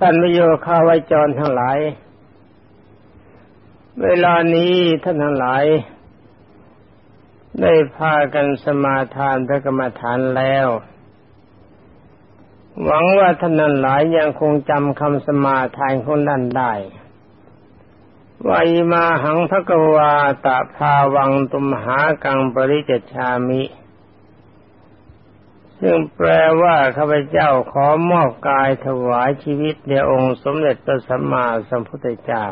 ท่านมิโยคาวจรทั้งหลาย เวลานี้ท่านทั้งหลาย ได้พากันสมาทานพระกรรมฐานแล้ว หวังว่าท่านนั้นหลายยังคงจำคำสมาทานของนั่นได้วายิมาหังพระกวาตะภาวังตุมหากังปริจชามิ ซึ่งแปลว่าข้าพเจ้าขอมอบกายถวายชีวิตแด่องค์สมเด็จพระสัมมาสัมพุทธเจ้า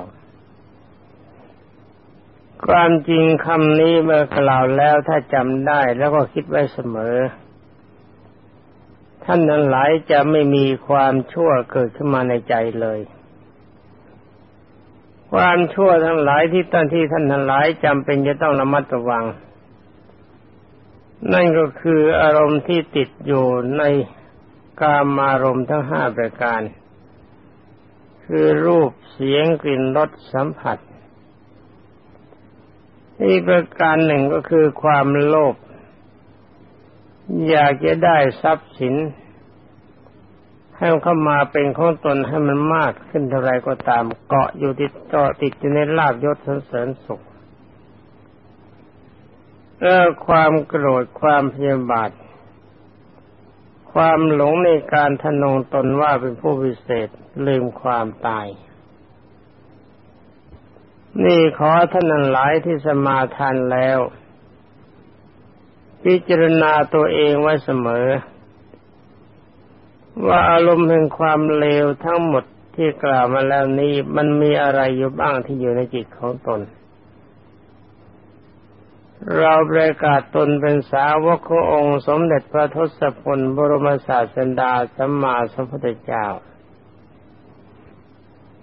ความจริงคำนี้เมื่อกล่าวแล้วถ้าจำได้แล้วก็คิดไว้เสมอ ท่านนั้นหลายจะไม่มีความชั่วเกิดขึ้นมาในใจเลย ความชั่วทั้งหลายที่ท่านที่ท่านทั้งหลายจำเป็นจะต้องระมัดระวัง นั่นก็คืออารมณ์ที่ติดอยู่ในกามารมณ์ทั้งห้าประการ คือรูปเสียงกลิ่นรสสัมผัสอีกประการหนึ่งก็คือความโลภอยากจะได้ทรัพย์สิน ให้เข้ามาเป็นของตนให้มันมากขึ้นเท่าไรก็ตามเกาะอยู่ติดเกาะติดอยู่ในลาบยศสนเสริญสุข เออความโกรธความพยาบาท ความหลงในการทนงตนว่าเป็นผู้วิเศษลืมความตาย นี่ขอท่านนันหลายที่สมาทานแล้ว พิจารณาตัวเองไว้เสมอ ว่าอารมณ์แห่งความเลวทั้งหมดที่กล่าวมาแล้วนี้มันมีอะไรอยู่บ้างที่อยู่ในจิตของตน เราประกาศตนเป็นสาวกขององค์สมเด็จพระทศพลบรมศาสดาสัมมาสัมพุทธเจ้า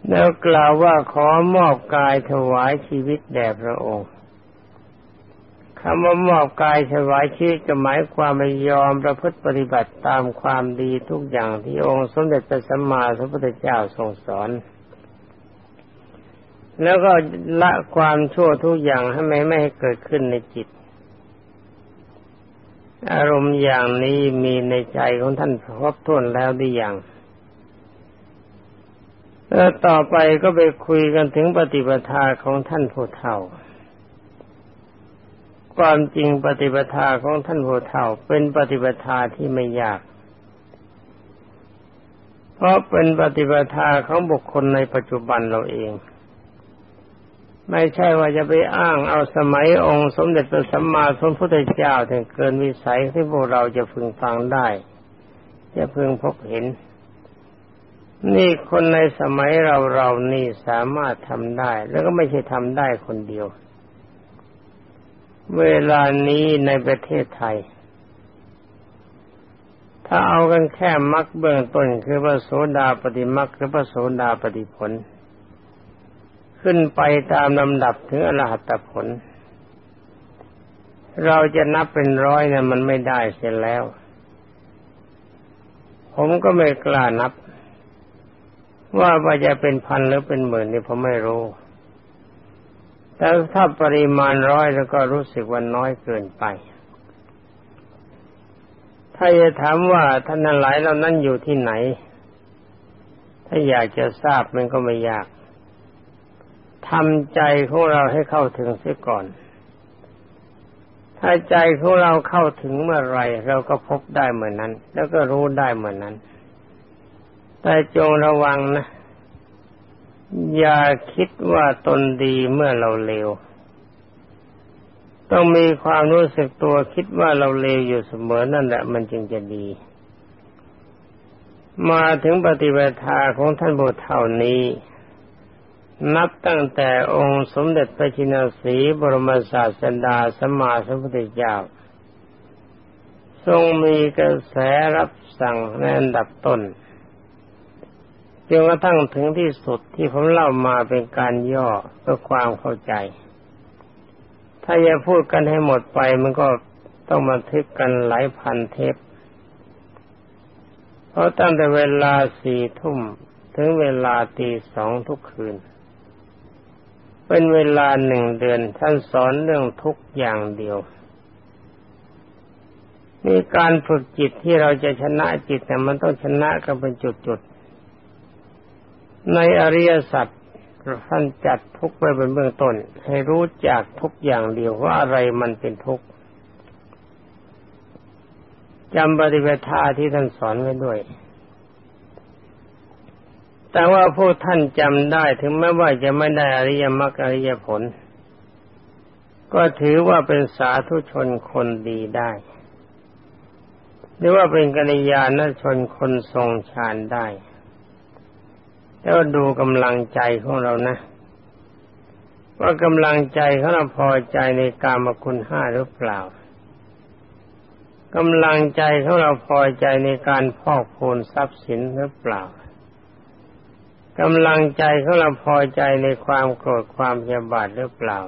แล้วกล่าวว่าขอมอบกายถวายชีวิตแด่พระองค์คำว่ามอบกายถวายชีวิตหมายความไม่ยอมประพฤติปฏิบัติตามความดีทุกอย่างที่องค์สมเด็จพระสัมมาสัมพุทธเจ้าทรงสอน แล้วก็ละความชั่วทุกอย่างให้ไม่ไม่ให้เกิดขึ้นในจิต อารมณ์อย่างนี้มีในใจของท่านครบถ้วนแล้วดีอย่างแล้วต่อไปก็ไปคุยกันถึงปฏิปทาของท่านผู้เฒ่า ความจริงปฏิปทาของท่านโหเท่า เป็นปฏิปทาที่ไม่ยาก เพราะเป็นปฏิปทาของบุคคลในปัจจุบันเราเอง ไม่ใช่ว่าจะไปอ้างเอาสมัยองค์สมเด็จพระสัมมาสัมพุทธเจ้าถึงเกินวิสัยที่พวกเราจะพึงฟังได้ จะพึงพบเห็น นี่คนในสมัยเราเรานี่สามารถทำได้ แล้วก็ไม่ใช่ทำได้คนเดียว เวลานี้ในประเทศไทย ถ้าเอากันแค่มรรคเบื้องต้นคือพระโสดาปฏิมรรคหรือพระโสดาปฏิผล ขึ้นไปตามลำดับถึงอรหัตผล เราจะนับเป็นร้อยเนี่ยมันไม่ได้เสียแล้ว ผมก็ไม่กล้านับ ว่าว่าจะเป็นพันหรือเป็นหมื่นนี่ผมไม่รู้ แต่ถ้าปริมาณร้อยแล้วก็รู้สึกว่าน้อยเกินไป ถ้าจะถามว่าท่านหลายเรานั้นอยู่ที่ไหน ถ้าอยากจะทราบมันก็ไม่ยาก ทำใจของเราให้เข้าถึงเสียก่อน ถ้าใจของเราเข้าถึงเมื่อไรเราก็พบได้เหมือนนั้น แล้วก็รู้ได้เหมือนนั้น แต่จงระวังนะ อย่าคิดว่าตนดีเมื่อเราเลว ต้องมีความรู้สึกตัวคิดว่าเราเลวอยู่เสมอนั่นแหละ มันจึงจะดีมาถึงปฏิบัติาของท่านบุตรเท่านี้ นับตั้งแต่องค์สมเด็จพระจินสีบรมศาสดาสมมาสัมพุทธเจ้า ทรงมีกระแสรับสั่งในอันดับต้นจนกระทั่งถึงที่สุดที่ผมเล่ามาเป็นการย่อเพื่อความเข้าใจ ถ้าจะพูดกันให้หมดไปมันก็ต้องมาทึกกันหลายพันเทปเพราะตั้งแต่เวลาสี่ทุ่มถึงเวลาตีสองทุกคืน เป็นเวลาหนึ่งเดือน ท่านสอนเรื่องทุกอย่างเดียวมีการฝึกจิตที่เราจะชนะจิตแต่มันต้องชนะกันเป็นจุดๆ ในอริยสัจท่านจัดทุกไว้เป็นเบื้องต้น ให้รู้จักทุกอย่างเดียวว่าอะไรมันเป็นทุกข์จำปฏิปทาที่ท่านสอนไว้ด้วย แต่ว่าผู้ท่านจำได้ถึงแม้ว่าจะไม่ได้อริยมรรคอริยผล ก็ถือว่าเป็นสาธุชนคนดีได้ หรือว่าเป็นกัญญาณชนคนทรงฌานได้แล้วดูกำลังใจของเรานะ ว่ากำลังใจของเราพอใจในกามคุณห้าหรือเปล่ากำลังใจของเราพอใจในการพอกพูนทรัพย์สินหรือเปล่า กำลังใจของเราพอใจในความโกรธความยาบาดหรือเปล่า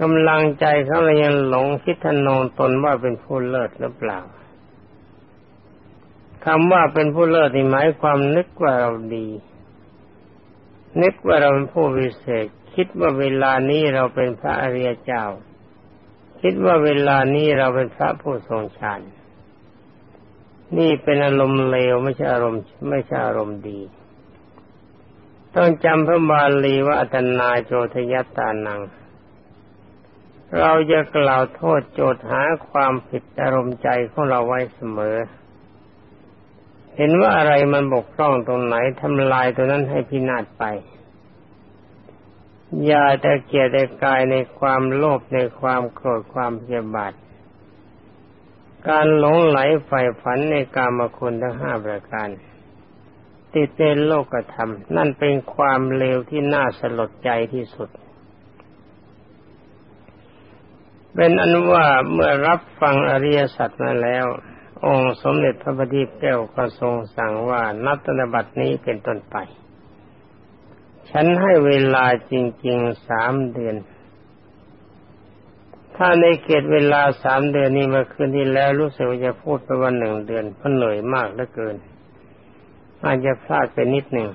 กำลังใจของเรายังหลงคิดทนองตนว่าเป็นผู้เลิศหรือเปล่าคำว่าเป็นผู้เลิศนี่หมายความนึกว่าเราดี นึกว่าเราเป็นผู้วิเศษ คิดว่าเวลานี้เราเป็นพระอริยเจ้า คิดว่าเวลานี้เราเป็นพระผู้ทรงฌานนี่เป็นอารมณ์เลวไม่ใช่อารมณ์ ไม่ใช่อารมณ์ดี ต้องจำพระบาลีว่าอัตนาโจทยตานัง เราจะกล่าวโทษโจทหาความผิดอารมณ์ใจของเราไว้เสมอ เห็นว่าอะไรมันบกพร่องตรงไหนทำลายตัวนั้นให้พินาศไป อย่าแต่เกียรติกายในความโลภในความโกรธความเพียบาทการหลงไหลใฝ่ฝันในกามคุณทั้งห้าประการ ติดในโลกธรรม นั่นเป็นความเลวที่น่าสลดใจที่สุด เป็นอนุว่าเมื่อรับฟังอริยสัจมาแล้ว องค์สมเด็จพระบัณฑิตแก้วก็ทรงสั่งว่านับตนบัตินี้เป็นต้นไป ฉันให้เวลาจริงๆสามเดือน ถ้าในเขตเวลาสามเดือนนี้มาคืนที่แล้วรู้สึกว่าจะพูดไปวันหนึ่งเดือนเพราะเหนื่อยมากเหลือเกิน อาจจะพลาดไปนิดหนึ่ง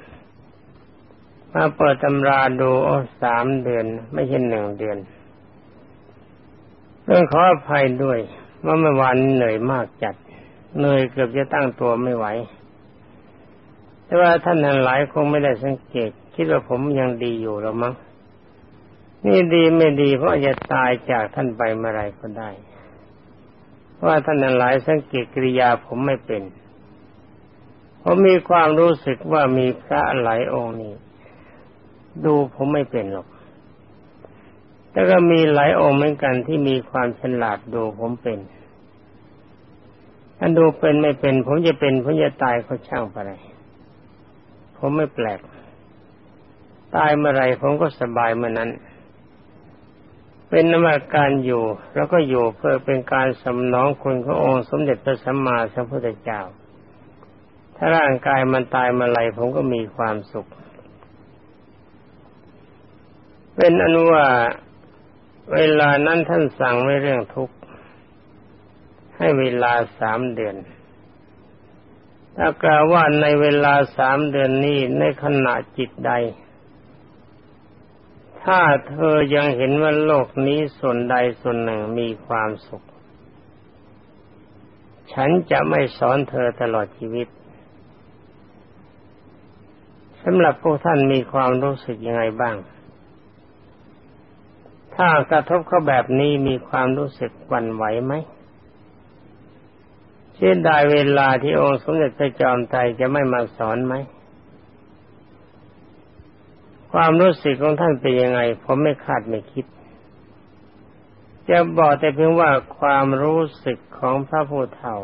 มาเปิดตำราดูโอ้สามเดือน ไม่ใช่หนึ่งเดือนเรื่องขออภัยด้วยว่าเมื่อวานเหนื่อยมากจัดเหนื่อยเกือบจะตั้งตัวไม่ไหว แต่ว่าท่านหลายคงไม่ได้สังเกต คิดว่าผมยังดีอยู่หรือมั้งนี่ดีไม่ดี เพราะจะตายจากท่านไปเมื่อไรก็ได้เพราะว่าท่านหลายสังเกตกิริยาผมไม่เป็น ผมมีความรู้สึกว่ามีพระหลายองค์นี้ดูผมไม่เป็นหรอก แต่ก็มีหลายองค์เหมือนกันที่มีความฉลาดดูผมเป็นท่านดูเป็นไม่เป็น ผมจะเป็นผมจะตายเขาช่างไปไรผมไม่แปลก ตายเมื่อไรผมก็สบายเมื่อนั้น เป็นนมาการอยู่ แล้วก็อยู่เพื่อเป็นการสำนองคุณขององค์สมเด็จพระสัมมาสัมพุทธเจ้า ถ้าร่างกายมันตายเมื่อไรผมก็มีความสุข เป็นอนุว่าเวลานั้นท่านสั่งไม่เรื่องทุกข์ ให้เวลาสามเดือน ถ้ากล่าวว่าในเวลาสามเดือนนี้ในขณะจิตใด ถ้าเธอยังเห็นว่าโลกนี้ส่วนใดส่วนหนึ่งมีความสุข ฉันจะไม่สอนเธอตลอดชีวิต สำหรับพวกท่านมีความรู้สึกยังไงบ้าง ถ้ากระทบเขาแบบนี้มีความรู้สึกวันไหวไหมเสียดายเวลาที่องค์สมเด็จพระจอมไตรจะไม่มาสอนไหม ความรู้สึกของท่านเป็นยังไง ผมไม่คาดไม่คิด จะบอกแต่เพียงว่าความรู้สึกของพระผู้เฒ่า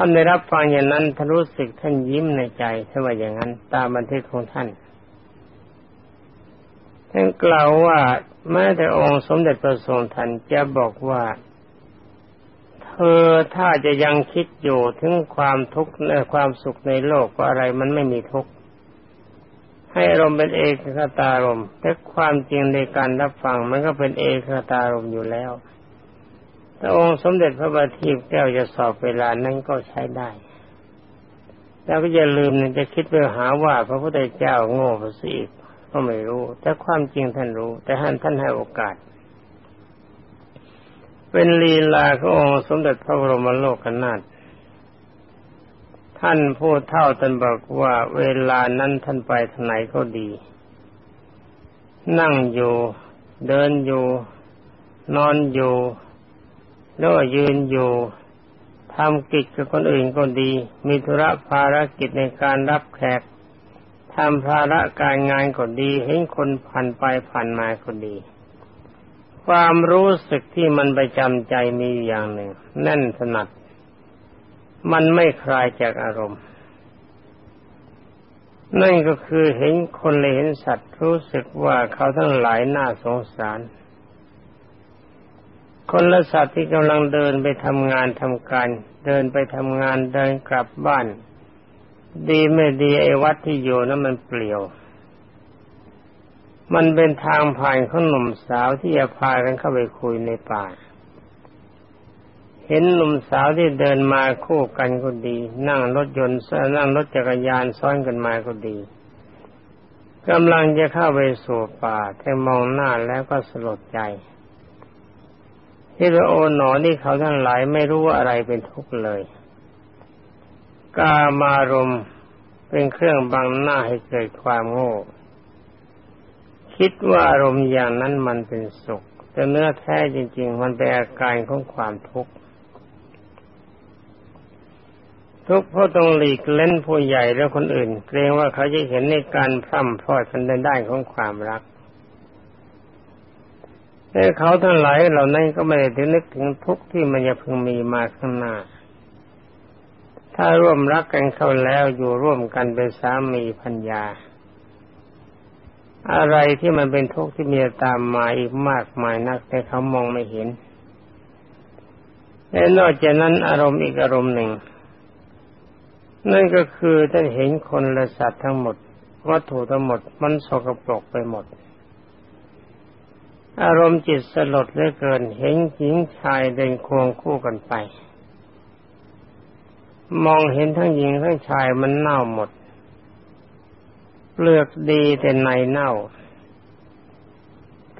ท่านได้รับฟังอย่างนั้นท่านรู้สึกท่านยิ้มในใจถ้าว่าอย่างนั้น ตามบันทึกของท่านท่านกล่าวว่าแม้แต่องค์สมเด็จพระทรงทันจะบอกว่าเออถ้าจะยังคิดอยู่ถึงความทุกข์และความสุขในโลกว่าอะไรมันไม่มีทุกข์ให้อารมณ์เป็นเอกคตารมแต่ความจริงในการรับฟังมันก็เป็นเอกคตารมอยู่แล้ว ถ้าองค์สมเด็จพระบาทีแก้วจะสอบเวลานั้นก็ใช้ได้ แล้วก็อย่าลืมจะคิดไปหาว่า พระพุทธเจ้าโง่พระสีก็ไม่รู้ แต่ความจริงท่านรู้ แต่ท่านท่านให้โอกาส เป็นลีลาขององค์สมเด็จพระบรมโลกนาถท่านผู้เท่าท่านบอกว่าเวลานั้นท่านไปทางไหนก็ดี นั่งอยู่ เดินอยู่ นอนอยู่ แล้วยืนอยู่ทำกิจกับคนอื่นก็ดี มีธุระภารกิจในการรับแขกทำภาระการงานก็ดี เห็นคนผ่านไปผ่านมาก็ดี ความรู้สึกที่มันไปจำใจมีอย่างหนึ่งแน่นสนัด มันไม่คลายจากอารมณ์ นั่นก็คือเห็นคนเลยเห็นสัตว์รู้สึกว่าเขาทั้งหลายน่าสงสาร คนละสัตว์ที่กำลังเดินไปทำงานทำการ เดินไปทำงานเดินกลับบ้าน ดีไม่ดีไอ้วัดที่อยู่นั้นมันเปลี่ยว มันเป็นทางผ่านของหนุ่มสาวที่จะพากันเข้าไปคุยในป่า เห็นหนุ่มสาวที่เดินมาคู่กันก็ดี นั่งรถยนต์นั่งรถจักรยานซ้อนกันมาก็ดีกำลังจะเข้าไปสู่ป่าแต่มองหน้าแล้วก็สลดใจ ที่ว่าโอหนอนี่เขาทั้งหลายไม่รู้ว่าอะไรเป็นทุกข์เลย กามารมเป็นเครื่องบังหน้าให้เกิดความโง่ คิดว่าอารมณ์อย่างนั้นมันเป็นสุข แต่เนื้อแท้จริง ๆ มันเป็นอาการของความทุกข์ ทุกข์เพราะต้องหลีกเล่นผู้ใหญ่และคนอื่น เกรงว่าเขาจะเห็นในการพร่ำพรอดกันในด้านของความรัก แต่เขาทั้งหลายเหล่านั้นก็ไม่ได้ถึงนึกถึงทุกข์ที่มันจะพึงมีมาข้างหน้า ถ้าร่วมรักกันเข้าแล้วอยู่ร่วมกันเป็นสามีพัญญา อะไรที่มันเป็นทุกข์ที่มีตามมาอีกมากมายนัก แต่เขามองไม่เห็นและนอกจากนั้นอารมณ์อีกอารมณ์หนึ่ง นั่นก็คือท่านเห็นคนและสัตว์ทั้งหมดวัตถุทั้งหมดมันสกปรกไปหมด อารมณ์จิตสลดเหลือเกิน เห็นหญิงชายเดินควงคู่กันไป มองเห็นทั้งหญิงทั้งชายมันเน่าหมดเปลือกดีแต่ในเน่า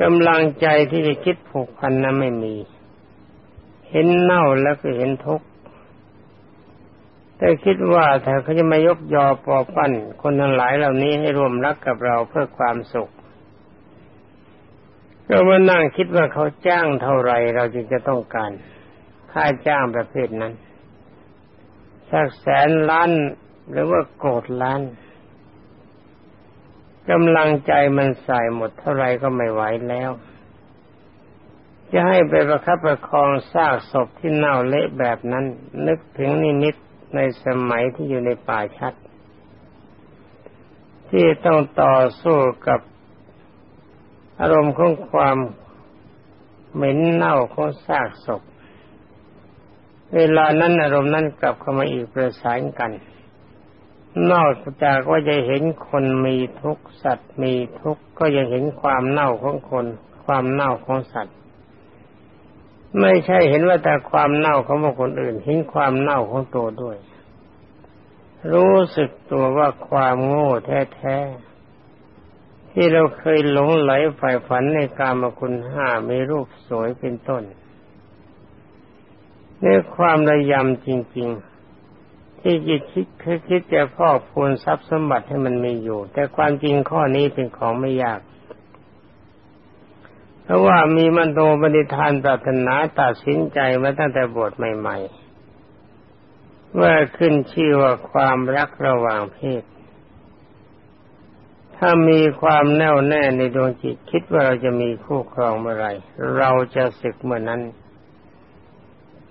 กำลังใจที่จะคิดผูกพันนั้นไม่มี เห็นเน่าแล้วก็เห็นทุกข์แต่คิดว่าถ้าเขาจะมายกยอปอปั้นคนทั้งหลายเหล่านี้ให้ร่วมรักกับเราเพื่อความสุข ก็มานั่งคิดว่าเขาจ้างเท่าไรเราจึงจะต้องการค่าจ้างประเภทนั้น สักแสนล้านหรือว่าโกดล้านกำลังใจมันใส่หมดเท่าไรก็ไม่ไหวแล้ว จะให้ไปประคับประคองซากศพที่เน่าเละแบบนั้น นึกถึงนิมิตในสมัยที่อยู่ในป่าชัด ที่ต้องต่อสู้กับ อารมณ์ของความเหม็นเน่าของซากศพ เวลานั้นอารมณ์นั้นกลับเข้ามาอีกประสานกัน นอกจากว่าจะเห็นคนมีทุกข์สัตว์มีทุกข์ก็ยังเห็นความเน่าของคน ความเน่าของสัตว์ ไม่ใช่เห็นว่าแต่ความเน่าของบุคคลอื่น เห็นความเน่าของตัวด้วย รู้สึกตัวว่าความโง่แท้ๆ ที่เราเคยหลงไหลใฝ่ฝันในกามคุณห้ามีรูปสวยเป็นต้นในความระยำจริง ๆ ที่จิตคิดคือคิดจะพอกพูนทรัพย์สมบัติให้มันมีอยู่ แต่ความจริงข้อนี้เป็นของไม่ยาก เพราะว่ามีมันโตบริทานปรารถนาตัดสินใจมาตั้งแต่บวชใหม่ ๆ ว่าขึ้นชื่อว่าความรักระหว่างเพศ ถ้ามีความแน่วแน่ในดวงจิต คิดว่าเราจะมีคู่ครองเมื่อไรเราจะศึกเมื่อนั้น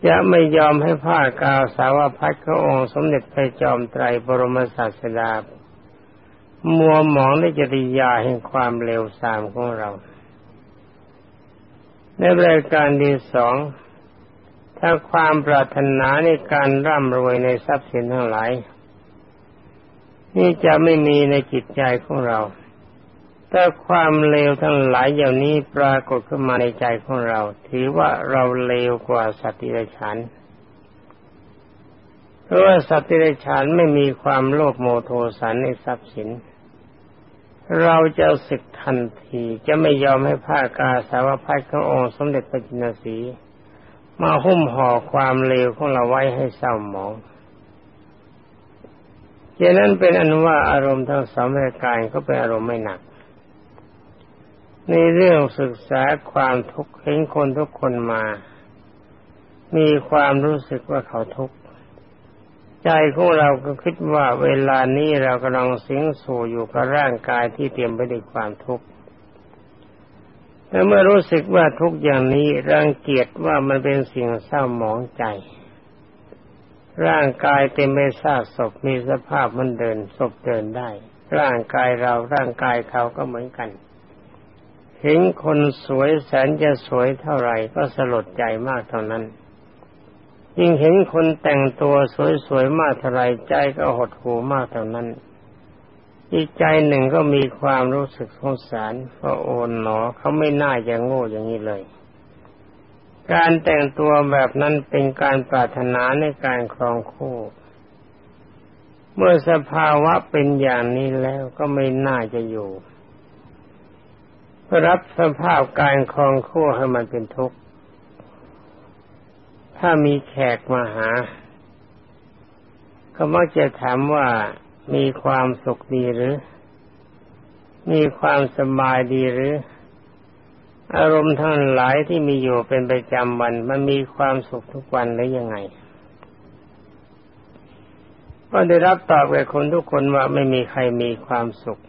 จะไม่ยอมให้ผ้ากาวสาวพัดพระองค์สมเด็จพระจอมไตรบรมศาสดามัวหมองในจริยาแห่งความเลวทรามของเรา ในรายการที่สองถ้าความปรารถนาในการร่ำรวยในทรัพย์สินทั้งหลาย นี่จะไม่มีในจิตใจของเราแต่ความเลวทั้งหลายอย่างนี้ปรากฏขึ้นมาในใจของเรา ถือว่าเราเลวกว่าสัตว์ดิบฉานเพราะว่าสัตว์ดิบฉานไม่มีความโลภโมโทสันในทรัพย์สิน เราจะศึกทันทีจะไม่ยอมให้ผ้ากาสาวพัดขององค์สมเด็จพระจินสีมาหุ้มห่อความเลวของเราไว้ให้เศร้าหมอง อย่างนั้นเป็นอนุว่าอารมณ์ทั้งสองรายการก็เป็นอารมณ์ไม่หนัก ในเรื่องศึกษาความทุกข์เห็นคนทุกคนมา มีความรู้สึกว่าเขาทุกข์ใจของเราก็คิดว่าเวลานี้เรากำลังสิงสู่อยู่กับร่างกายที่เตรียมไปด้วยความทุกข์แต่เมื่อรู้สึกว่าทุกอย่างนี้รังเกียจว่ามันเป็นสิ่งเศร้าหมองใจ ร่างกายเต็มไปซากศพมีสภาพมันเดินศพเดินได้ ร่างกายเราร่างกายเขาก็เหมือนกัน เห็นคนสวยแสนจะสวยเท่าไหร่ก็สลดใจมากเท่านั้น ยิ่งเห็นคนแต่งตัวสวยๆมากเท่าไรใจก็หดหูมากเท่านั้นอีกใจหนึ่งก็มีความรู้สึกสงสารเพราะโอนหนอเขาไม่น่าจะโง่อย่างนี้เลย การแต่งตัวแบบนั้นเป็นการปรารถนาในการครองคู่ เมื่อสภาวะเป็นอย่างนี้แล้วก็ไม่น่าจะอยู่ รับสภาพการครองคู่ให้มันเป็นทุกข์ ถ้ามีแขกมาหาก็มักจะถามว่ามีความสุขดีหรือ มีความสบายดีหรือ อารมณ์ทั้งหลายที่มีอยู่เป็นประจำวัน มันมีความสุขทุกวันหรือยังไง ก็ได้รับตอบจากคนทุกคนว่าไม่มีใครมีความสุข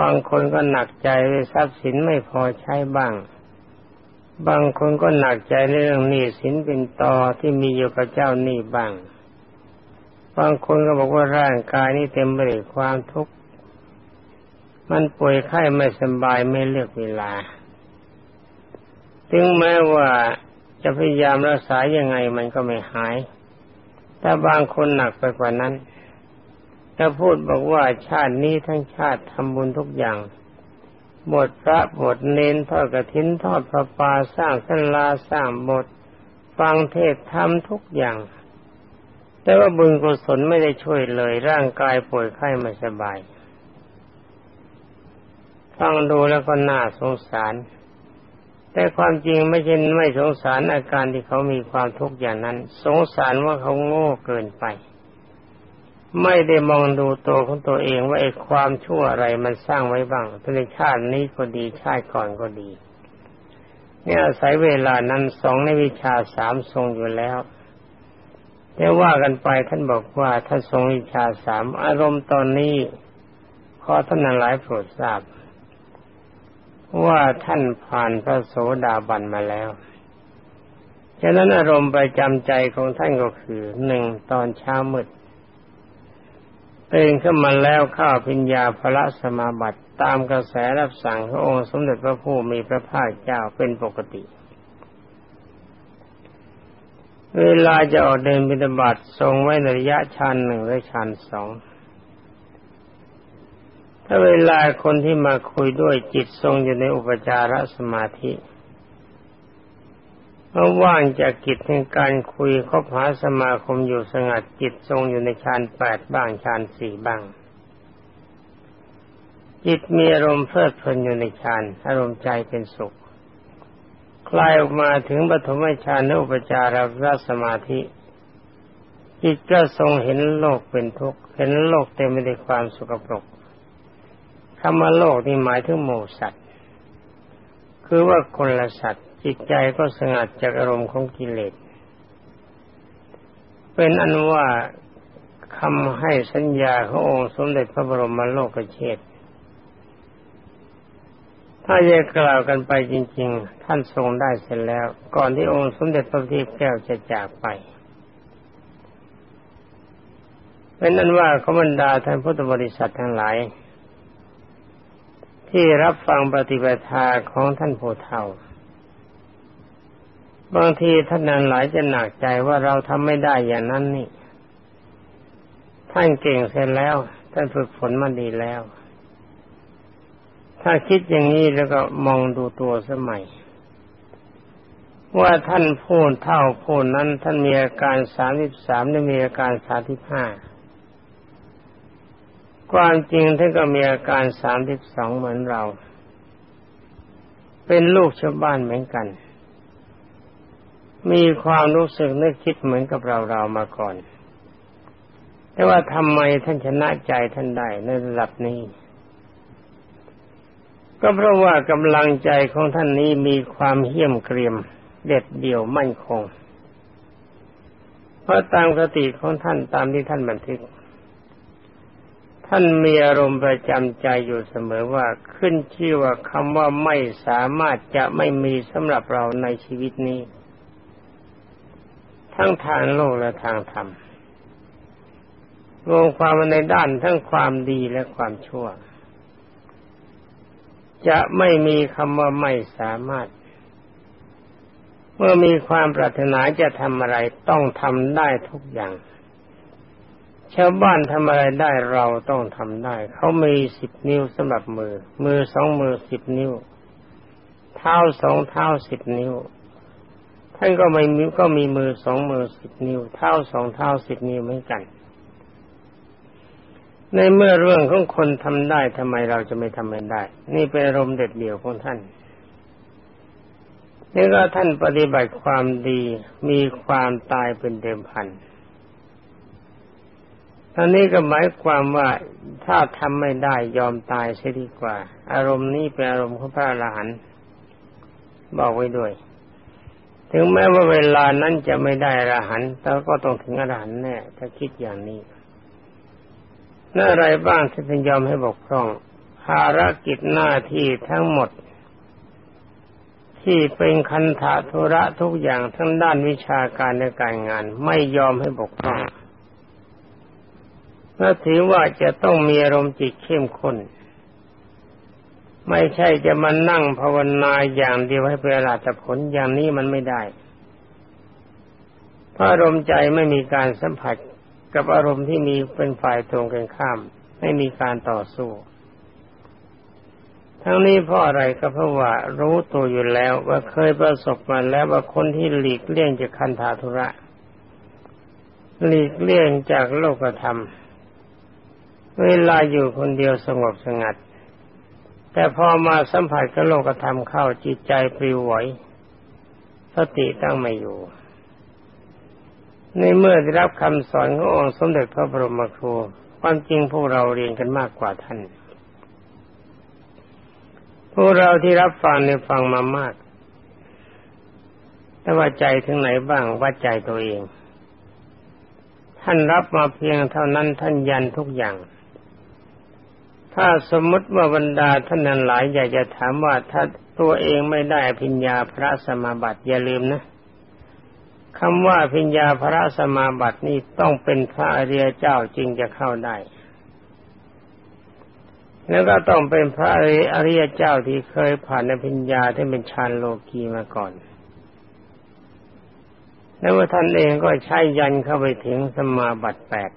บางคนก็หนักใจด้วยทรัพย์สินไม่พอใช้บ้าง บางคนก็หนักใจในเรื่องหนี้สินเป็นต่อที่มีอยู่กับเจ้าหนี้บ้าง บางคนก็บอกว่าร่างกายนี้เต็มไปด้วยความทุกข์ มันป่วยไข้ไม่สบายไม่เลือกเวลา ถึงแม้ว่าจะพยายามรักษายังไงมันก็ไม่หาย แต่บางคนหนักไปกว่านั้นจะพูดบอกว่าชาตินี้ทั้งชาติทำบุญทุกอย่างบทพระบทเนนทอดกระถินทอดพระปาสร้างสันลาสร้างบทฟังเทศทำทุกอย่าง แต่ว่าบุญกุศลไม่ได้ช่วยเลยร่างกายป่วยไข้ไม่สบาย ฟังดูแล้วก็น่าสงสาร แต่ความจริงไม่ใช่ไม่สงสารอาการที่เขามีความทุกข์อย่างนั้น สงสารว่าเขาโง่เกินไป ไม่ได้มองดูตัวของตัวเองว่าไอ้ความชั่วอะไรมันสร้างไว้บ้างในชาตินี้ก็ดีชาติก่อนก็ดี เนี่ยอาศัยเวลานั้นสองในวิชาสามทรงอยู่แล้วแต่ว่ากันไปท่านบอกว่าท่านทรงวิชาสามอารมณ์ตอนนี้ขอท่านหลายโปรดทราบ ว่าท่านผ่านพระโสดาบันมาแล้วฉะนั้นอารมณ์ประจำใจของท่านก็คือหนึ่งตอนเช้ามืดตื่นขึ้นมาแล้วข้าพิญญาพระสมาบัติตามกระแสรับสั่งขององค์สมเด็จพระผู้มีพระภาคเจ้าเป็นปกติ เวลาจะออกเดินบิณฑบาตทรงไว้ในระยะชันหนึ่งและชันสอง ถ้าเวลาคนที่มาคุยด้วยจิตทรงอยู่ในอุปจารสมาธิเมื่อว่างจากกิจในการคุยคบหาสมาคมอยู่สงัดจิตทรงอยู่ในฌานแปดบ้างฌานสี่บ้าง จิตมีอารมณ์เพลิดเพลินอยู่ในฌานอารมณ์ใจเป็นสุข คลายออกมาถึงปฐมฌานอุปจารรสมาธิจิตก็ทรงเห็นโลกเป็นทุกข์เห็นโลกเต็มไปด้วยความสุขปรก คำว่าโลกนี่หมายถึงโมสัตว์ คือว่าคนละสัตว์จิตใจก็สงัดจากอารมณ์ของกิเลส เป็นอันว่าคำให้สัญญาขององค์สมเด็จพระบรมโลกเชษถ้าจะกล่าวกันไปจริง ๆ ท่านทรงได้เสร็จแล้ว ก่อนที่องค์สมเด็จพระทีพแก้วจะจากไปเป็นนั้นว่าขบันดาท่านพุทธบริษัททั้งหลาย ที่รับฟังปฏิปทาของท่านโพเทาบางทีท่านนั้นหลายจะหนักใจว่าเราทำไม่ได้อย่างนั้นนี่ ท่านเก่งเสร็จแล้ว ท่านฝึกฝนมาดีแล้ว ถ้าคิดอย่างนี้แล้วก็มองดูตัวสมัย ว่าท่านพูดเท่าพูดนั้น ท่านมีอาการสามสิบสามและมีอาการสามสิบห้า ความจริงท่านก็มีอาการสามสิบสองเหมือนเรา เป็นลูกชาวบ้านเหมือนกัน มีความรู้สึกนึกคิดเหมือนกับเราเรามาก่อน แต่ว่าทำไมท่านชนะใจท่านได้ในระดับนี้ ก็เพราะว่ากำลังใจของท่านนี้มีความเหี้ยมเกรียม เด็ดเดี่ยวมั่นคง เพราะตามสติของท่านตามที่ท่านบันทึก ท่านมีอารมณ์ประจำใจอยู่เสมอว่าขึ้นชื่อว่าคำว่าไม่สามารถจะไม่มีสำหรับเราในชีวิตนี้ ทั้งทางโลกและทางธรรมรวมความในด้านทั้งความดีและความชั่ว จะไม่มีคำว่าไม่สามารถ เมื่อมีความปรารถนาจะทำอะไรต้องทำได้ทุกอย่าง ชาวบ้านทำอะไรได้เราต้องทำได้ เขามีสิบนิ้วสำหรับมือ มือสองมือสิบนิ้ว เท้าสองเท้าสิบนิ้ว ท่านก็ไม่มีก็มีมือสองมือสิบนิ้ว เท้าสองเท้าสิบนิ้วเหมือนกัน ในเมื่อเรื่องของคนทำได้ทำไมเราจะไม่ทำไม่ได้ นี่เป็นอารมณ์เด็ดเดี่ยวของท่านนี่ก็ท่านปฏิบัติความดีมีความตายเป็นเดิมพัน ท่านนี้ก็หมายความว่าถ้าทำไม่ได้ยอมตายเสียดีกว่า อารมณ์นี้เป็นอารมณ์ของพระอรหันต์บอกไว้ด้วย ถึงแม้ว่าเวลานั้นจะไม่ได้อรหันต์แต่ก็ต้องถึงอรหันต์แน่ถ้าคิดอย่างนี้นั่นอะไรบ้างที่ท่านยอมให้บกพร่อง ภารกิจหน้าที่ทั้งหมด ที่เป็นคันธะธุระทุกอย่างทั้งด้านวิชาการและการงาน ไม่ยอมให้บกพร่อง และถือว่าจะต้องมีอารมณ์จิตเข้มข้น ไม่ใช่จะมานั่งภาวนาอย่างเดียวให้เป็นอรหัตผลอย่างนี้มันไม่ได้เพราะอารมณ์ใจไม่มีการสัมผัสกับอารมณ์ที่มีเป็นฝ่ายตรงกันข้าม ไม่มีการต่อสู้ ทั้งนี้เพราะอะไรก็เพราะว่ารู้ตัวอยู่แล้วว่าเคยประสบมาแล้วว่าคนที่หลีกเลี่ยงจากคันธาธุระ หลีกเลี่ยงจากโลกธรรม เวลาอยู่คนเดียวสงบสงัด แต่พอมาสัมผัสกับโลกธรรมเข้าจิตใจปลิวไหวสติตั้งไม่อยู่ ในเมื่อได้รับคำสอนขององค์สมเด็จพระบรมครู ความจริงพวกเราเรียนกันมากกว่าท่าน พวกเราที่รับฟังในฟังมามาก แต่ว่าใจถึงไหนบ้างว่าใจตัวเอง ท่านรับมาเพียงเท่านั้นท่านยันทุกอย่าง ถ้าสมมติว่าบรรดาท่านนั้นหลายอยากจะถามว่าถ้าตัวเองไม่ได้พิญญาพระสมาบัติอย่าลืมนะคำว่าพิญญาพระสมาบัตินี่ต้องเป็นพระอริยเจ้าจริงจะเข้าได้ แล้วก็ต้องเป็นพระอริยเจ้าที่เคยผ่านในพิญญาที่เป็นฌานโลกีมาก่อน แล้วว่าท่านเองก็ใช้ยันเข้าไปถึงสมาบัติแปด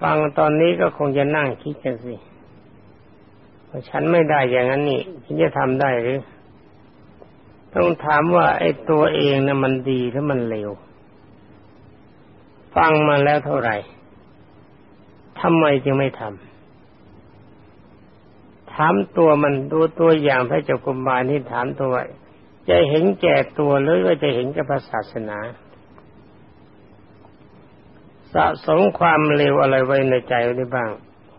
ฟังตอนนี้ก็คงจะนั่งคิดกันสิฉันไม่ได้อย่างนั้นนี่ฉันจะทำได้หรือ ต้องถามว่าไอ้ตัวเองนะ่ะมันดีหรือมันเลวฟังมาแล้วเท่าไหร่ทำไมจึงไม่ทำถามตัวมันดูตัวอย่างพระเจ้ากุมาลที่ถามตัวจะเห็นแก่ตัวหรือว่าจะเห็นกับศาสนา สะสมความเลวอะไรไว้ในใจได้บ้าง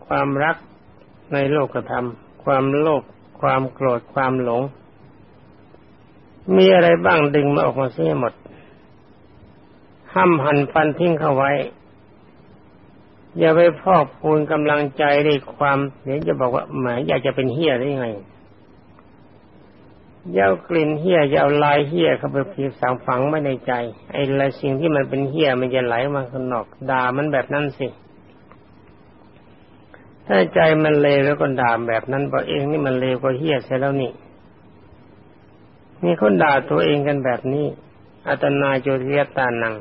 ความรักในโลกธรรม ความโลภความโกรธความหลง มีอะไรบ้างดึงมาออกมาเสียหมด ห้ามหันฟันทิ้งเข้าไว้ อย่าไปพอกพูนกำลังใจด้วยความเดี๋ยวจะบอกว่าหมายอยากจะเป็นเฮียได้ยัง ไงยากลิ่นเฮี้ยเยาลายเฮี้ยเข้าไปผีสังฝังไม่ในใจ ไอ้อะไรสิ่งที่มันเป็นเฮี้ยมันจะไหลมาข้างนอกด่ามันแบบนั้นสิ ถ้าใจมันเลวแล้วก็ด่าแบบนั้นบอกเองนี่มันเลวก็เฮี้ยเสียแล้วนี่มีคนด่าตัวเองกันแบบนี้อัตนาจุริยตานัง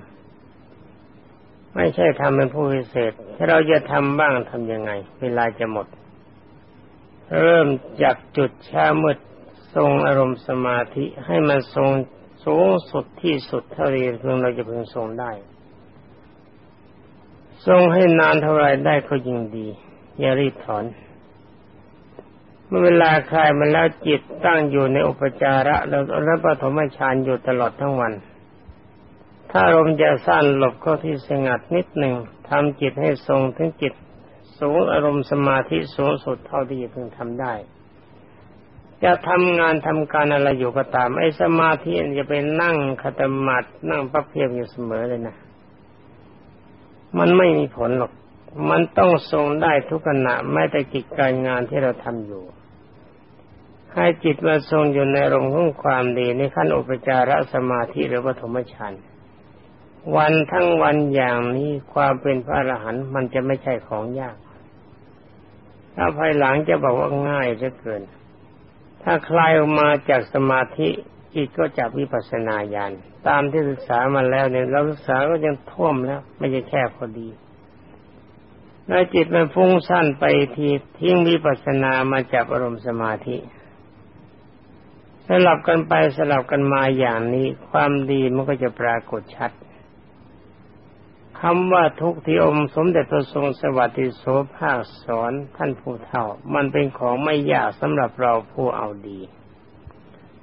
ไม่ใช่ทำเป็นผู้พิเศษ ถ้าเราจะทำบ้างทำยังไง เวลาจะหมด เริ่มจากจุดช้ามืด ทรงอารมณ์สมาธิให้มันทรงสูงสุดที่สุดเท่าที่เพียงเราจะพึงทรงได้ ทรงให้นานเท่าไรได้ก็ยิ่งดี อย่ารีบถอน เมื่อเวลาคลายมันแล้วจิตตั้งอยู่ในอุปจาระแล้วแล้วปฐมฌานอยู่ตลอดทั้งวัน ถ้าลมจะสั้นหลบเข้าที่สงัดนิดหนึ่งทำจิตให้ทรงถึงจิตสูงอารมณ์สมาธิสูงสุดเท่าที่จะพึงทำได้ จะทำงานทำการอะไรอยู่ก็ตาม ไอ้สมาธิจะไปนั่งคตมัดนั่งประเพียบอยู่เสมอเลยนะ มันไม่มีผลหรอก มันต้องทรงได้ทุกขณะแม้แต่กิจการงานที่เราทำอยู่ ให้จิตมาทรงอยู่ในรมของความดีในขั้นอุปจารสมาธิหรือปฐมฌานวันทั้งวันอย่างนี้ความเป็นพระอรหันต์มันจะไม่ใช่ของยาก ถ้าภายหลังจะบอกว่าง่ายจะเกิน ถ้าคลายออกมาจากสมาธิจิตก็จับวิปัสสนาญาณตามที่ศึกษามาแล้วเนี่ยเราศึกษาก็ยังท่วมแล้ว ไม่ใช่แค่พอดีแล้วจิตมันฟุ้งสั้นไปทีทิ้งวิปัสสนามาจับอารมณ์สมาธิสลับกันไปสลับกันมาอย่างนี้ ความดีมันก็จะปรากฏชัด คำว่าทุกที่องค์สมเด็จพระทรงสวัสดิโสภาคสอนท่านผู้เฒ่า มันเป็นของไม่ยากสำหรับเราผู้เอาดี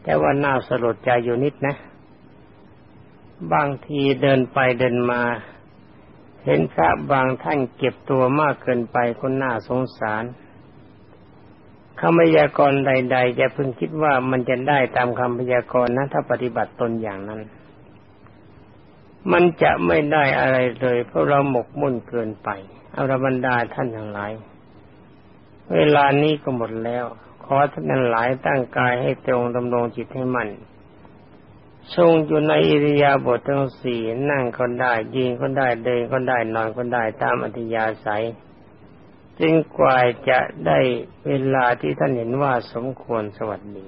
แต่ว่าน่าสลดใจอยู่นิดนะ บางทีเดินไปเดินมา เห็นพระบางท่านเก็บตัวมากเกินไปคนน่าสงสารคำพยากรณ์ใด ๆ จะพึงคิดว่ามันจะได้ตามคำพยากรณ์นะถ้าปฏิบัติตนอย่างนั้น มันจะไม่ได้อะไรเลย เพราะเราหมกมุ่นเกินไปเอารบรรดาท่านทั้งหลาย เวลานี้ก็หมดแล้ว ขอท่านทั้งหลายตั้งกายให้ตรงดำรงจิตให้มันทรงอยู่ในอิริยาบถทั้งสี่นั่งก็ได้ยืนก็ได้เดินก็ได้นอนก็ได้ตามอัธยาศัยจึงกว่าจะได้เวลาที่ท่านเห็นว่าสมควรสวัสดี